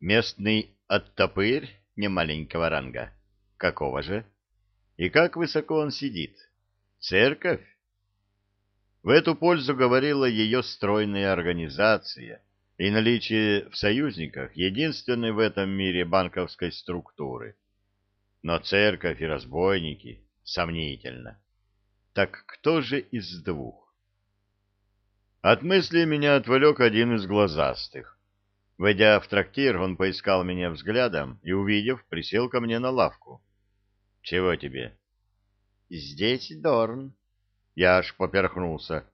Местный оттопырь немаленького ранга. Какого же? И как высоко он сидит? Церковь? В эту пользу говорила ее стройная организация и наличие в союзниках единственной в этом мире банковской структуры. Но церковь и разбойники сомнительно. Так кто же из двух? От мысли меня отвлек один из глазастых. Войдя в трактир, он поискал меня взглядом и, увидев, присел ко мне на лавку. — Чего тебе? — Здесь Дорн. Я аж поперхнулся.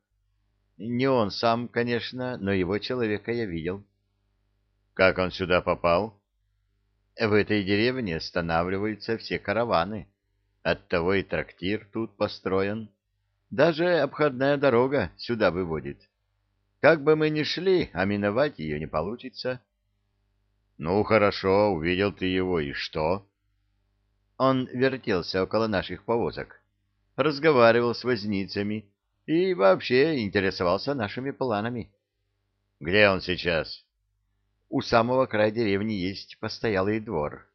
Не он сам, конечно, но его человека я видел. — Как он сюда попал? — В этой деревне останавливаются все караваны. Оттого и трактир тут построен. Даже обходная дорога сюда выводит. Как бы мы ни шли, а миновать ее не получится. — Ну, хорошо, увидел ты его, и что? Он вертелся около наших повозок, разговаривал с возницами и вообще интересовался нашими планами. — Где он сейчас? — У самого края деревни есть постоялый двор.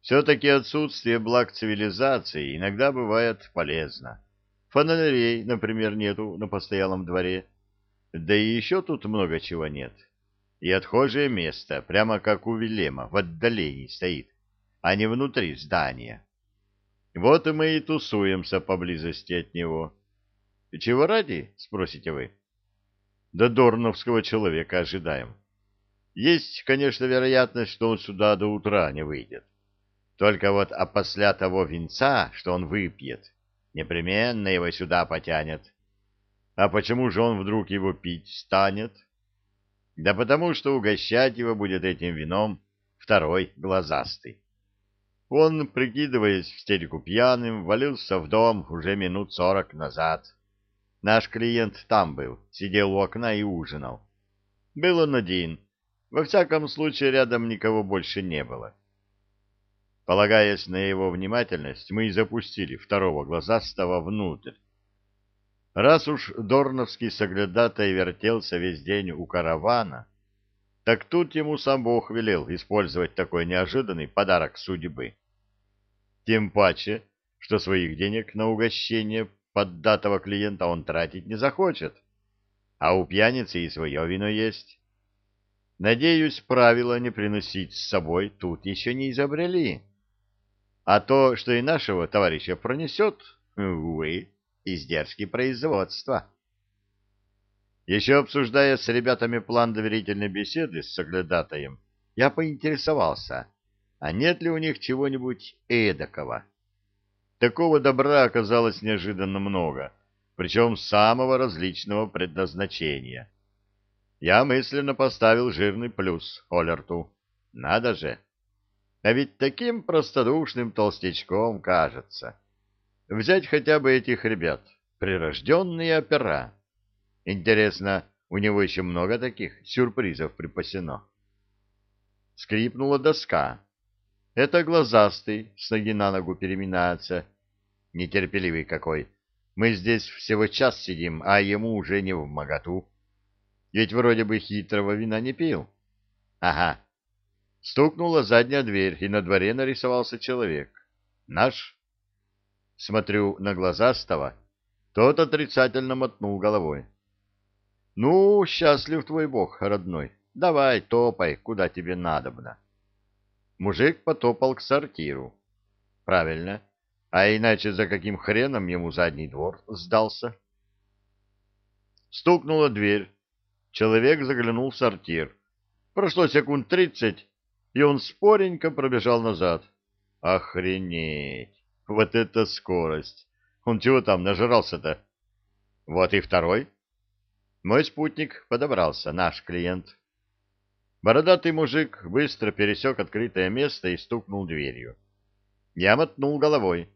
Все-таки отсутствие благ цивилизации иногда бывает полезно. Фонарей, например, нету на постоялом дворе. Да и еще тут много чего нет. И отхожее место, прямо как у Вилема, в отдалении стоит, а не внутри здания. Вот и мы и тусуемся поблизости от него. Чего ради, спросите вы? Да дорновского человека ожидаем. Есть, конечно, вероятность, что он сюда до утра не выйдет. Только вот а после того венца, что он выпьет, непременно его сюда потянет. А почему же он вдруг его пить станет? Да потому что угощать его будет этим вином второй глазастый. Он, прикидываясь в стельку пьяным, валился в дом уже минут сорок назад. Наш клиент там был, сидел у окна и ужинал. Был он один. Во всяком случае, рядом никого больше не было. Полагаясь на его внимательность, мы и запустили второго глазастого внутрь. Раз уж Дорновский соглядатай вертелся весь день у каравана, так тут ему сам Бог велел использовать такой неожиданный подарок судьбы. Тем паче, что своих денег на угощение поддатого клиента он тратить не захочет, а у пьяницы и свое вино есть. Надеюсь, правила не приносить с собой тут еще не изобрели. А то, что и нашего товарища пронесет, увы, издержки производства. Еще обсуждая с ребятами план доверительной беседы с соглядатаем, я поинтересовался, а нет ли у них чего-нибудь эдакого. Такого добра оказалось неожиданно много, причем самого различного предназначения. Я мысленно поставил жирный плюс Олерту. Надо же! А ведь таким простодушным толстячком кажется. Взять хотя бы этих ребят, прирожденные опера. Интересно, у него еще много таких сюрпризов припасено. Скрипнула доска. Это глазастый, с ноги на ногу переминается. Нетерпеливый какой. Мы здесь всего час сидим, а ему уже не в моготу. Ведь вроде бы хитрого вина не пил. Ага, Стукнула задняя дверь, и на дворе нарисовался человек. Наш? Смотрю на глазастого. Тот отрицательно мотнул головой. Ну, счастлив твой бог, родной. Давай, топай, куда тебе надобно. Мужик потопал к сортиру. Правильно. А иначе за каким хреном ему задний двор сдался? Стукнула дверь. Человек заглянул в сортир. Прошло секунд тридцать, и он споренько пробежал назад. Охренеть! Вот это скорость! Он чего там нажрался-то? Вот и второй. Мой спутник подобрался, наш клиент. Бородатый мужик быстро пересек открытое место и стукнул дверью. Я мотнул головой,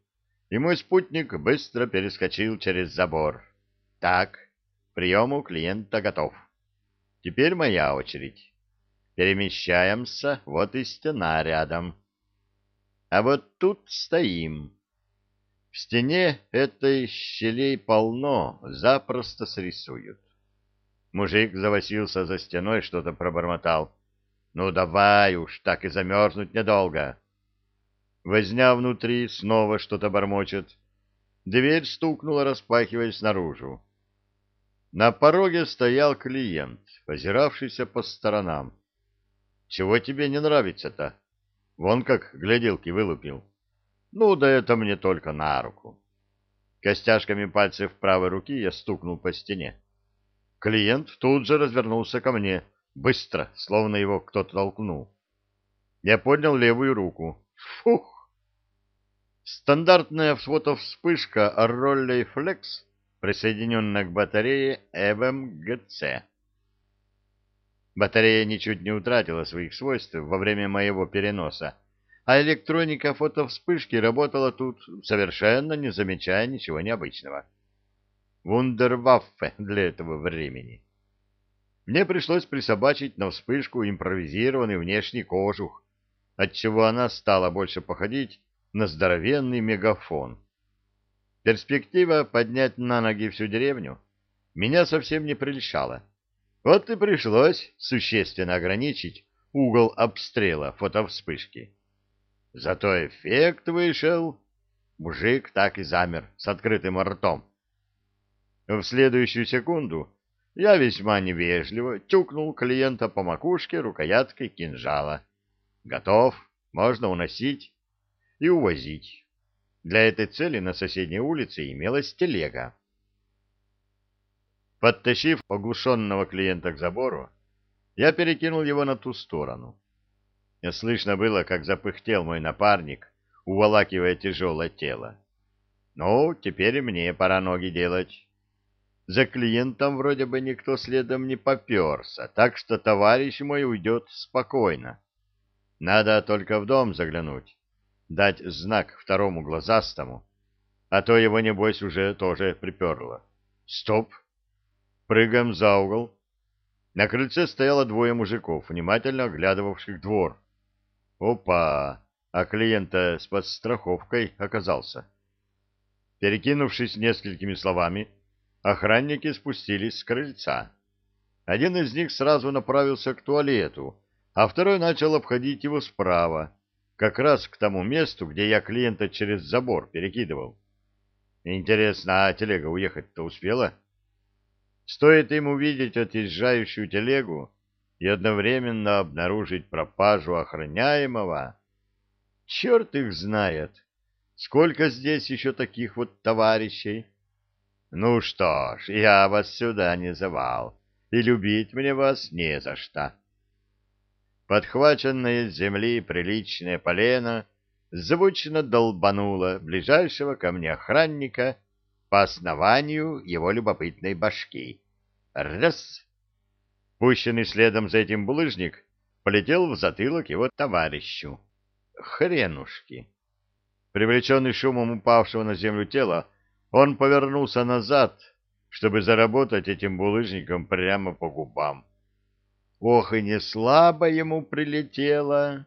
и мой спутник быстро перескочил через забор. Так, прием у клиента готов. Теперь моя очередь. Перемещаемся, вот и стена рядом. А вот тут стоим. В стене этой щелей полно, запросто срисуют. Мужик завосился за стеной, что-то пробормотал. Ну давай уж, так и замерзнуть недолго. Возня внутри снова что-то бормочет. Дверь стукнула, распахиваясь наружу. На пороге стоял клиент, озиравшийся по сторонам. Чего тебе не нравится-то? Вон как гляделки вылупил. Ну, да это мне только на руку. Костяшками пальцев правой руки я стукнул по стене. Клиент тут же развернулся ко мне, быстро, словно его кто-то толкнул. Я поднял левую руку. Фух! Стандартная фотовспышка Роллей Флекс присоединенная к батарее ЭВМГЦ. Батарея ничуть не утратила своих свойств во время моего переноса, а электроника фотовспышки работала тут, совершенно не замечая ничего необычного. Вундерваффе для этого времени. Мне пришлось присобачить на вспышку импровизированный внешний кожух, отчего она стала больше походить на здоровенный мегафон. Перспектива поднять на ноги всю деревню меня совсем не прельщала. Вот и пришлось существенно ограничить угол обстрела фотовспышки. Зато эффект вышел. Мужик так и замер с открытым ртом. В следующую секунду я весьма невежливо тюкнул клиента по макушке рукояткой кинжала. Готов, можно уносить и увозить. Для этой цели на соседней улице имелась телега. Подтащив оглушенного клиента к забору, я перекинул его на ту сторону. Слышно было, как запыхтел мой напарник, уволакивая тяжелое тело. Ну, теперь мне пора ноги делать. За клиентом вроде бы никто следом не поперся, так что товарищ мой уйдет спокойно. Надо только в дом заглянуть дать знак второму глазастому, а то его, небось, уже тоже приперло. Стоп! Прыгаем за угол. На крыльце стояло двое мужиков, внимательно оглядывавших двор. Опа! А клиента с подстраховкой оказался. Перекинувшись несколькими словами, охранники спустились с крыльца. Один из них сразу направился к туалету, а второй начал обходить его справа, как раз к тому месту, где я клиента через забор перекидывал. Интересно, а телега уехать-то успела? Стоит им увидеть отъезжающую телегу и одновременно обнаружить пропажу охраняемого. Черт их знает, сколько здесь еще таких вот товарищей. Ну что ж, я вас сюда не звал, и любить мне вас не за что подхваченное с земли приличное полено звучно долбануло ближайшего ко мне охранника по основанию его любопытной башки. Раз! Пущенный следом за этим булыжник полетел в затылок его товарищу. Хренушки! Привлеченный шумом упавшего на землю тела, он повернулся назад, чтобы заработать этим булыжником прямо по губам. Ох, и не слабо ему прилетело.